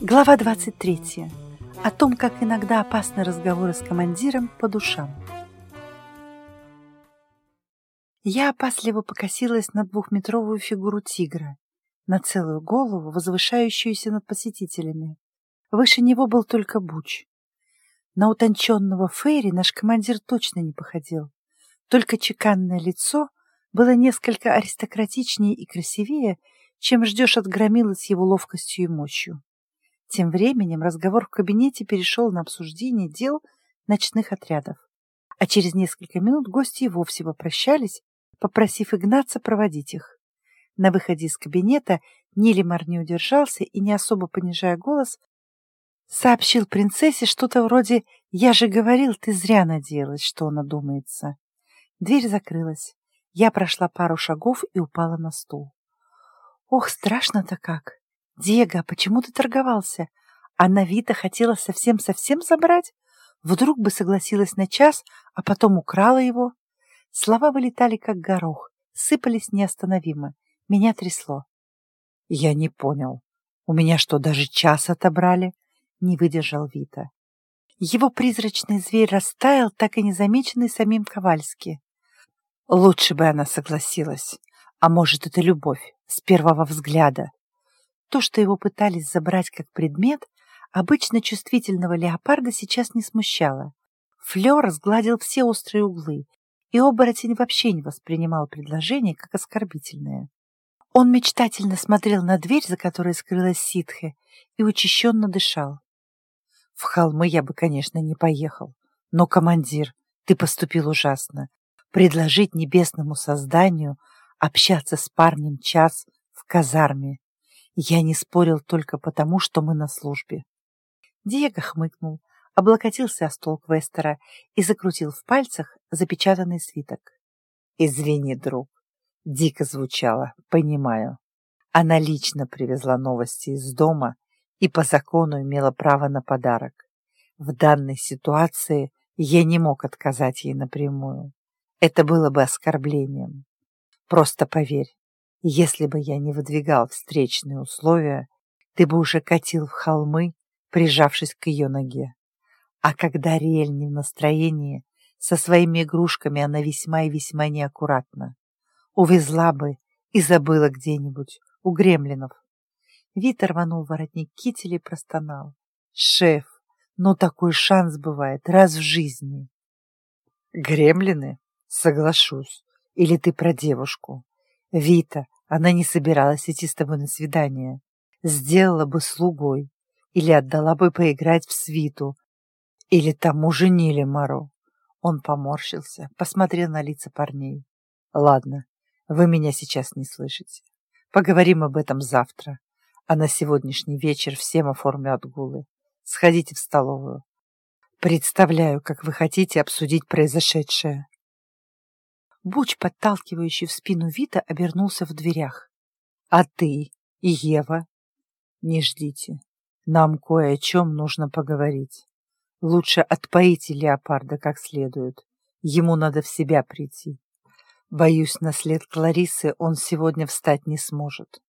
Глава 23. О том, как иногда опасны разговоры с командиром по душам. Я опасливо покосилась на двухметровую фигуру тигра, на целую голову, возвышающуюся над посетителями. Выше него был только Буч. На утонченного Фейри наш командир точно не походил. Только чеканное лицо было несколько аристократичнее и красивее, чем ждешь от громилы с его ловкостью и мощью. Тем временем разговор в кабинете перешел на обсуждение дел ночных отрядов. А через несколько минут гости и вовсе попрощались, попросив Игнаца проводить их. На выходе из кабинета Нилимар не удержался и, не особо понижая голос, сообщил принцессе что-то вроде «Я же говорил, ты зря надеялась, что он одумается». Дверь закрылась. Я прошла пару шагов и упала на стул. Ох, страшно-то как! Диего, почему ты торговался? А Навита хотела совсем-совсем забрать? Вдруг бы согласилась на час, а потом украла его? Слова вылетали, как горох, сыпались неостановимо. Меня трясло. Я не понял. У меня что, даже час отобрали? Не выдержал Вита. Его призрачный зверь растаял, так и незамеченный самим Ковальски. Лучше бы она согласилась. А может, это любовь с первого взгляда. То, что его пытались забрать как предмет, обычно чувствительного леопарда сейчас не смущало. Флёр сгладил все острые углы, и оборотень вообще не воспринимал предложение как оскорбительное. Он мечтательно смотрел на дверь, за которой скрылась ситхе, и учащенно дышал. В холмы я бы, конечно, не поехал, но, командир, ты поступил ужасно. Предложить небесному созданию общаться с парнем час в казарме. Я не спорил только потому, что мы на службе. Диего хмыкнул, облокотился о стол Квестера и закрутил в пальцах запечатанный свиток. «Извини, друг, дико звучало, понимаю. Она лично привезла новости из дома и по закону имела право на подарок. В данной ситуации я не мог отказать ей напрямую. Это было бы оскорблением. Просто поверь, если бы я не выдвигал встречные условия, ты бы уже катил в холмы, прижавшись к ее ноге. А когда Риэль не в настроении, со своими игрушками она весьма и весьма неаккуратна. Увезла бы и забыла где-нибудь, у гремлинов. Вит рванул воротник кителя и простонал. «Шеф, ну такой шанс бывает раз в жизни!» «Гремлины? Соглашусь. Или ты про девушку? Вита, она не собиралась идти с тобой на свидание. Сделала бы слугой. Или отдала бы поиграть в свиту. Или тому же Нилемару. Он поморщился, посмотрел на лица парней. Ладно, вы меня сейчас не слышите. Поговорим об этом завтра. А на сегодняшний вечер всем оформлю отгулы. Сходите в столовую. Представляю, как вы хотите обсудить произошедшее. Буч, подталкивающий в спину Вита, обернулся в дверях. «А ты и Ева?» «Не ждите. Нам кое о чем нужно поговорить. Лучше отпоите леопарда как следует. Ему надо в себя прийти. Боюсь, на след Кларисы он сегодня встать не сможет».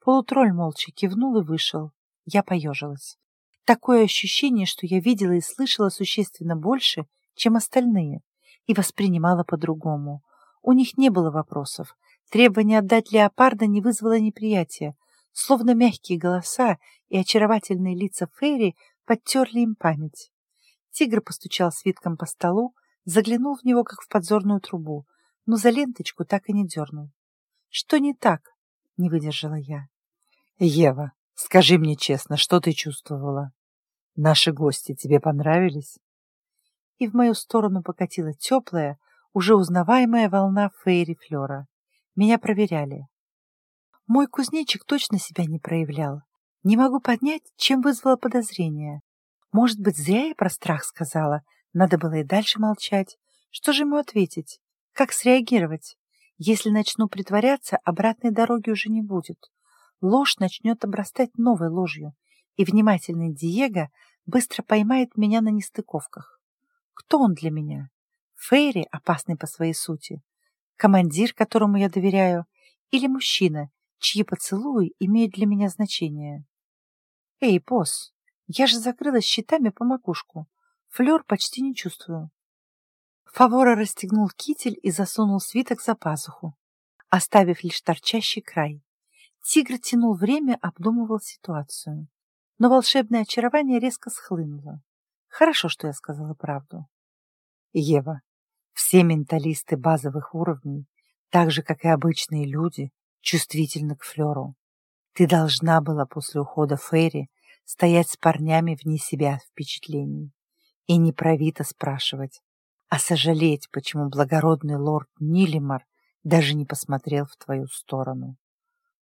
Полутролль молча кивнул и вышел. Я поежилась. Такое ощущение, что я видела и слышала существенно больше, чем остальные и воспринимала по-другому. У них не было вопросов. Требование отдать леопарда не вызвало неприятия. Словно мягкие голоса и очаровательные лица Фейри подтерли им память. Тигр постучал свитком по столу, заглянул в него, как в подзорную трубу, но за ленточку так и не дернул. «Что не так?» — не выдержала я. «Ева, скажи мне честно, что ты чувствовала? Наши гости тебе понравились?» И в мою сторону покатила теплая, уже узнаваемая волна Фейри Флера. Меня проверяли. Мой кузнечик точно себя не проявлял. Не могу поднять, чем вызвало подозрение. Может быть, зря я про страх сказала. Надо было и дальше молчать. Что же ему ответить? Как среагировать? Если начну притворяться, обратной дороги уже не будет. Ложь начнет обрастать новой ложью, и внимательный Диего быстро поймает меня на нестыковках. Кто он для меня? Фейри, опасный по своей сути, командир, которому я доверяю, или мужчина, чьи поцелуи имеют для меня значение? Эй, босс, я же закрылась щитами по макушку. Флёр почти не чувствую. Фавора расстегнул китель и засунул свиток за пазуху, оставив лишь торчащий край. Тигр тянул время, обдумывал ситуацию. Но волшебное очарование резко схлынуло. Хорошо, что я сказала правду. Ева, все менталисты базовых уровней, так же, как и обычные люди, чувствительны к флеру. Ты должна была после ухода Ферри стоять с парнями вне себя впечатлений и не про Вита спрашивать, а сожалеть, почему благородный лорд Нилимар даже не посмотрел в твою сторону.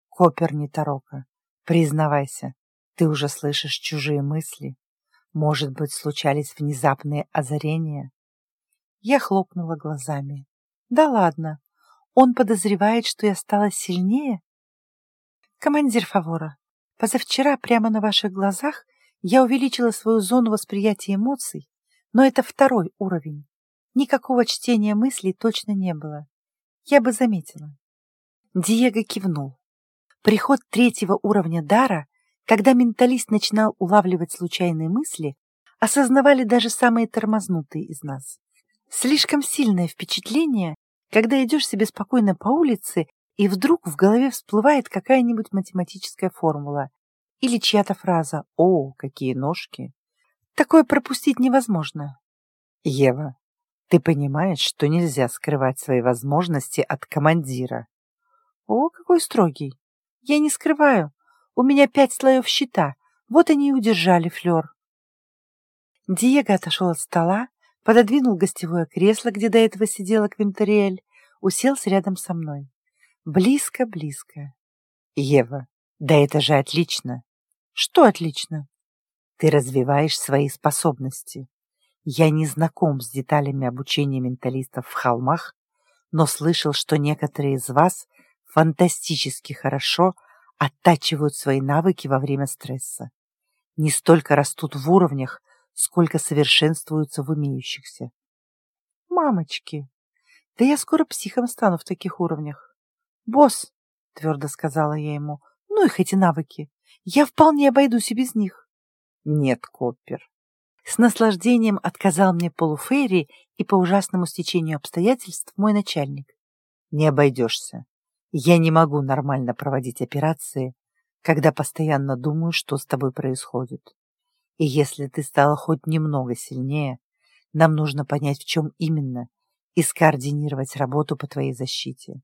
Копер не Тарока, признавайся, ты уже слышишь чужие мысли? Может быть, случались внезапные озарения? Я хлопнула глазами. Да ладно, он подозревает, что я стала сильнее? Командир Фавора, позавчера прямо на ваших глазах я увеличила свою зону восприятия эмоций, но это второй уровень. Никакого чтения мыслей точно не было. Я бы заметила. Диего кивнул. Приход третьего уровня дара, когда менталист начинал улавливать случайные мысли, осознавали даже самые тормознутые из нас. Слишком сильное впечатление, когда идешь себе спокойно по улице, и вдруг в голове всплывает какая-нибудь математическая формула или чья-то фраза «О, какие ножки!». Такое пропустить невозможно. Ева, ты понимаешь, что нельзя скрывать свои возможности от командира? О, какой строгий. Я не скрываю. У меня пять слоев щита. Вот они и удержали флер. Диего отошел от стола, пододвинул гостевое кресло, где до этого сидела Квинтериэль, уселся рядом со мной. Близко-близко. Ева, да это же отлично. Что отлично? Ты развиваешь свои способности. Я не знаком с деталями обучения менталистов в холмах, но слышал, что некоторые из вас фантастически хорошо оттачивают свои навыки во время стресса. Не столько растут в уровнях, сколько совершенствуются в умеющихся. Мамочки, да я скоро психом стану в таких уровнях. Босс, твердо сказала я ему, ну их эти навыки. Я вполне обойдусь и без них. Нет, Коппер. С наслаждением отказал мне полуфейри и по ужасному стечению обстоятельств мой начальник. Не обойдешься. Я не могу нормально проводить операции, когда постоянно думаю, что с тобой происходит. И если ты стала хоть немного сильнее, нам нужно понять, в чем именно, и скоординировать работу по твоей защите.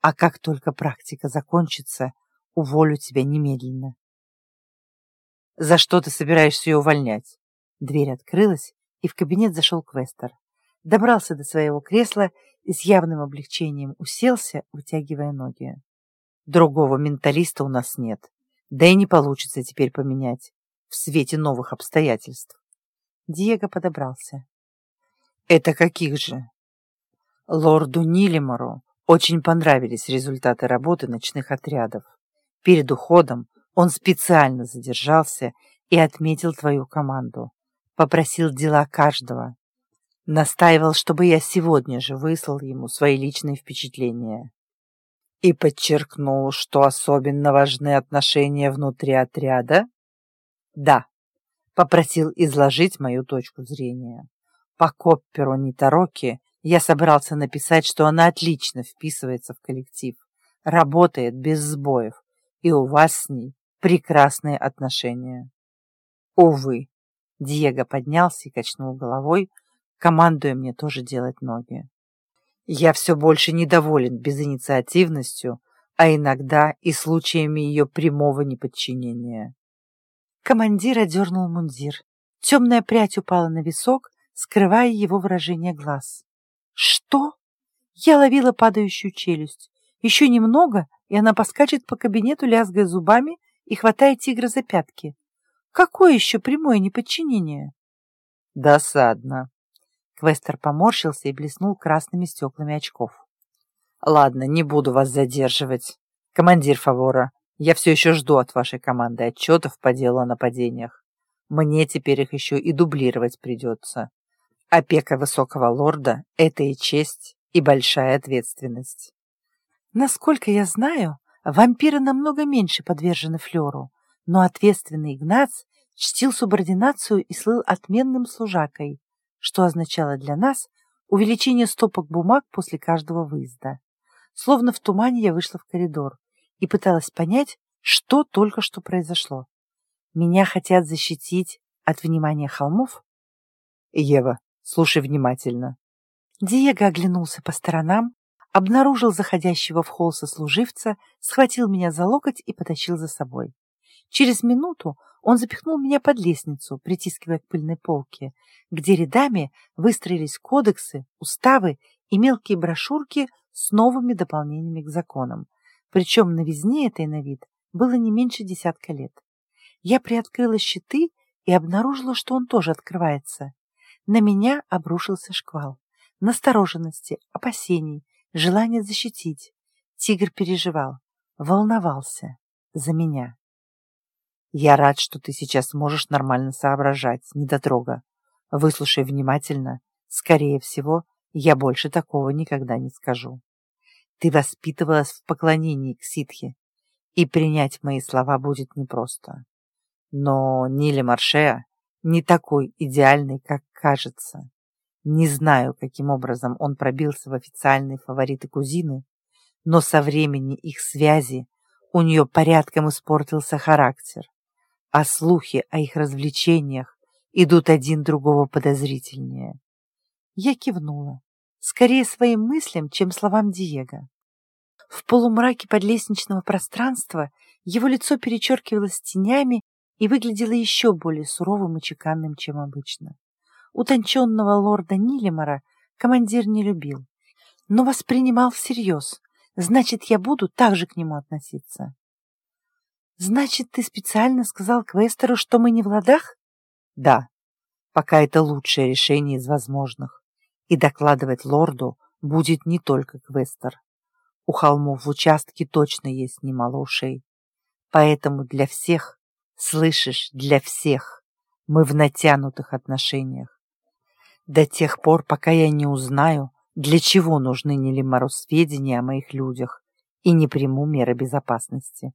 А как только практика закончится, уволю тебя немедленно. За что ты собираешься ее увольнять? Дверь открылась, и в кабинет зашел Квестер. Добрался до своего кресла и с явным облегчением уселся, вытягивая ноги. Другого менталиста у нас нет, да и не получится теперь поменять в свете новых обстоятельств. Диего подобрался. Это каких же? Лорду Нилимору очень понравились результаты работы ночных отрядов. Перед уходом он специально задержался и отметил твою команду. Попросил дела каждого. Настаивал, чтобы я сегодня же выслал ему свои личные впечатления. И подчеркнул, что особенно важны отношения внутри отряда. Да, попросил изложить мою точку зрения. По Копперу Нитароки я собрался написать, что она отлично вписывается в коллектив, работает без сбоев, и у вас с ней прекрасные отношения. Увы, Диего поднялся и качнул головой, командуя мне тоже делать ноги. Я все больше недоволен безинициативностью, а иногда и случаями ее прямого неподчинения. Командир одернул мундир. Темная прядь упала на висок, скрывая его выражение глаз. Что? Я ловила падающую челюсть. Еще немного, и она поскачет по кабинету, лязгая зубами и хватая тигра за пятки. Какое еще прямое неподчинение? Досадно. Квестер поморщился и блеснул красными стеклами очков. Ладно, не буду вас задерживать. Командир Фавора, я все еще жду от вашей команды отчетов по делу о нападениях. Мне теперь их еще и дублировать придется. Опека высокого лорда — это и честь, и большая ответственность. Насколько я знаю, вампиры намного меньше подвержены флеру, но ответственный Игнац чтил субординацию и слыл отменным служакой, что означало для нас увеличение стопок бумаг после каждого выезда. Словно в тумане я вышла в коридор и пыталась понять, что только что произошло. Меня хотят защитить от внимания холмов? Ева, слушай внимательно. Диего оглянулся по сторонам, обнаружил заходящего в холл сослуживца, схватил меня за локоть и потащил за собой. Через минуту он запихнул меня под лестницу, притискивая к пыльной полке, где рядами выстроились кодексы, уставы и мелкие брошюрки с новыми дополнениями к законам. Причем новизне этой на вид было не меньше десятка лет. Я приоткрыла щиты и обнаружила, что он тоже открывается. На меня обрушился шквал. Настороженности, опасений, желание защитить. Тигр переживал, волновался за меня. Я рад, что ты сейчас можешь нормально соображать, недотрога. Выслушай внимательно. Скорее всего, я больше такого никогда не скажу. Ты воспитывалась в поклонении к ситхе, и принять мои слова будет непросто. Но Нили Маршея не такой идеальный, как кажется. Не знаю, каким образом он пробился в официальные фавориты кузины, но со времени их связи у нее порядком испортился характер а слухи о их развлечениях идут один другого подозрительнее. Я кивнула, скорее своим мыслям, чем словам Диего. В полумраке подлестничного пространства его лицо перечеркивалось тенями и выглядело еще более суровым и чеканным, чем обычно. Утонченного лорда Нилемора командир не любил, но воспринимал всерьез, значит, я буду так же к нему относиться. Значит, ты специально сказал Квестеру, что мы не в ладах? Да, пока это лучшее решение из возможных. И докладывать лорду будет не только Квестер. У холмов в участке точно есть немало ушей. Поэтому для всех, слышишь, для всех, мы в натянутых отношениях. До тех пор, пока я не узнаю, для чего нужны Нелимару сведения о моих людях и не приму меры безопасности.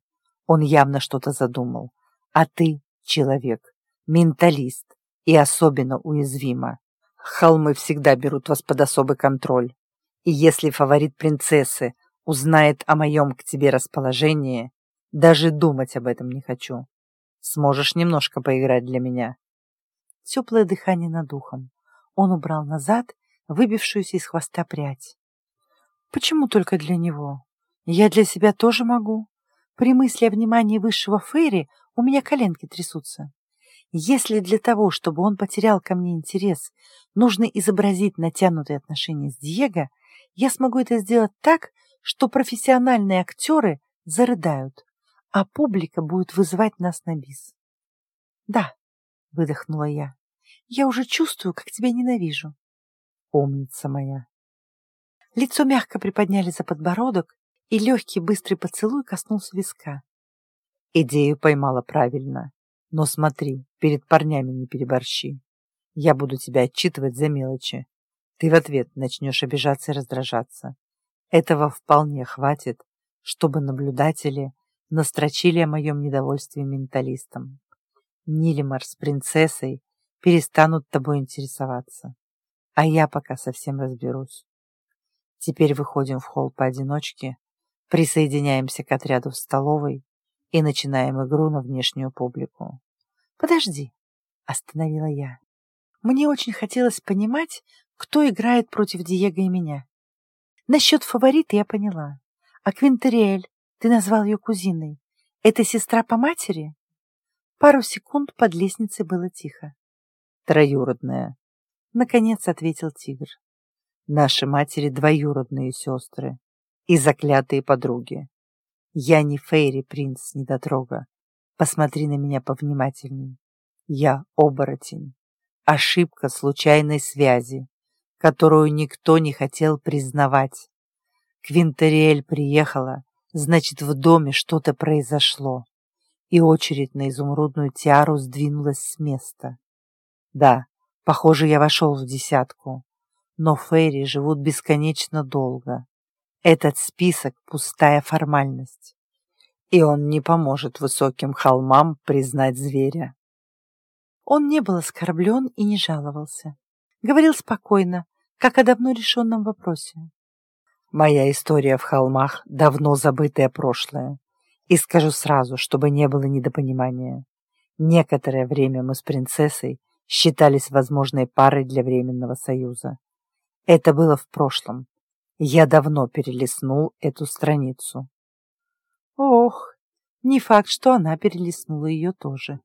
Он явно что-то задумал. А ты человек, менталист и особенно уязвима. Холмы всегда берут вас под особый контроль. И если фаворит принцессы узнает о моем к тебе расположении, даже думать об этом не хочу. Сможешь немножко поиграть для меня?» Теплое дыхание над ухом. Он убрал назад выбившуюся из хвоста прядь. «Почему только для него? Я для себя тоже могу. При мысли о внимании высшего Фейри у меня коленки трясутся. Если для того, чтобы он потерял ко мне интерес, нужно изобразить натянутые отношения с Диего, я смогу это сделать так, что профессиональные актеры зарыдают, а публика будет вызывать нас на бис. «Да», — выдохнула я, — «я уже чувствую, как тебя ненавижу». «Умница моя». Лицо мягко приподняли за подбородок, и легкий быстрый поцелуй коснулся виска. Идею поймала правильно. Но смотри, перед парнями не переборщи. Я буду тебя отчитывать за мелочи. Ты в ответ начнешь обижаться и раздражаться. Этого вполне хватит, чтобы наблюдатели настрочили о моем недовольстве менталистам. Нилимар с принцессой перестанут тобой интересоваться. А я пока совсем разберусь. Теперь выходим в холл поодиночке Присоединяемся к отряду в столовой и начинаем игру на внешнюю публику. «Подожди», — остановила я. Мне очень хотелось понимать, кто играет против Диего и меня. Насчет фаворита я поняла. А Квинтериэль, ты назвал ее кузиной. Это сестра по матери? Пару секунд под лестницей было тихо. Троюродная. Наконец ответил тигр. Наши матери двоюродные сестры и заклятые подруги. Я не Фейри, принц недотрога. Посмотри на меня повнимательней. Я оборотень. Ошибка случайной связи, которую никто не хотел признавать. Квинтериэль приехала, значит, в доме что-то произошло, и очередь на изумрудную тиару сдвинулась с места. Да, похоже, я вошел в десятку, но Фейри живут бесконечно долго. Этот список – пустая формальность. и он не поможет высоким холмам признать зверя. Он не был оскорблен и не жаловался. Говорил спокойно, как о давно решенном вопросе. Моя история в холмах — давно забытое прошлое. И скажу сразу, чтобы не было недопонимания. Некоторое время мы с принцессой считались возможной парой для временного союза. Это было в прошлом. Я давно перелистнул эту страницу. Ох, не факт, что она перелистнула ее тоже.